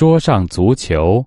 桌上足球。